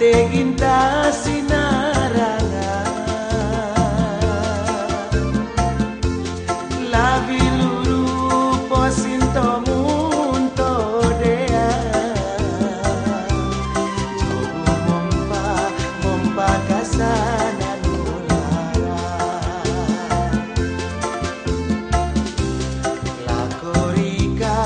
Ate ginta sinaranga Labi luru posinto munto dea Jogu mompa mompa kasana nulara La corica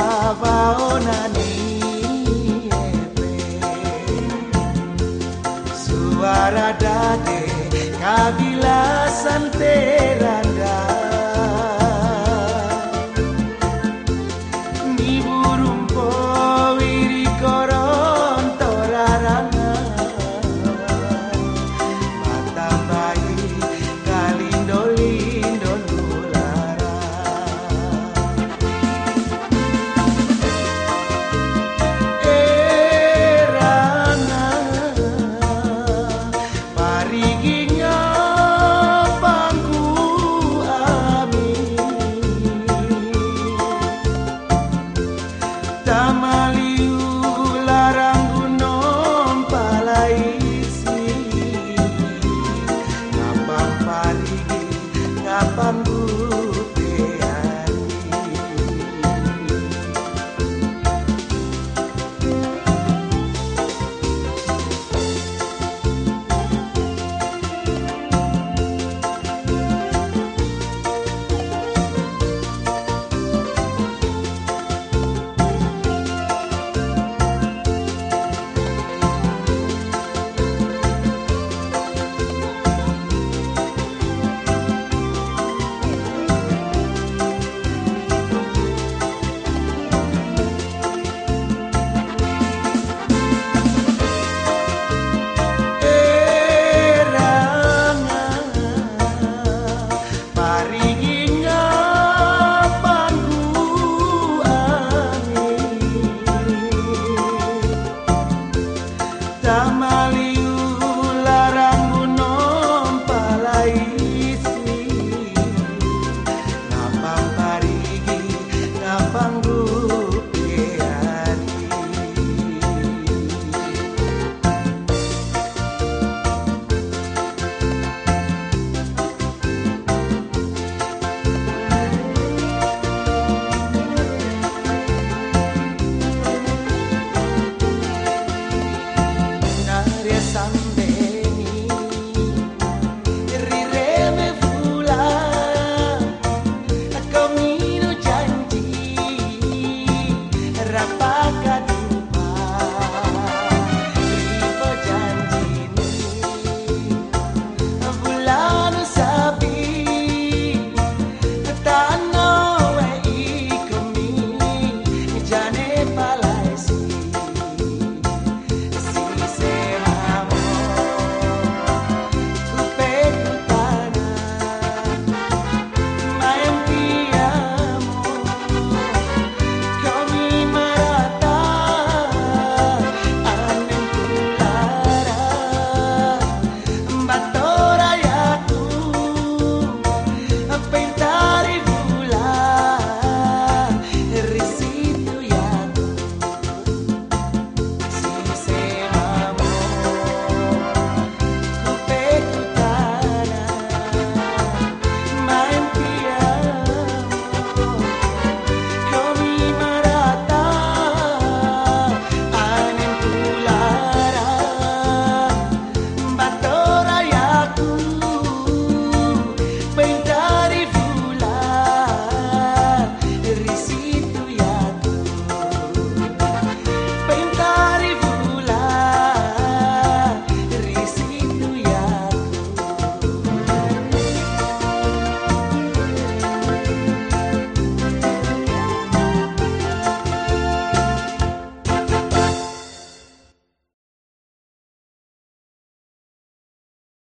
Canada Kabila Santera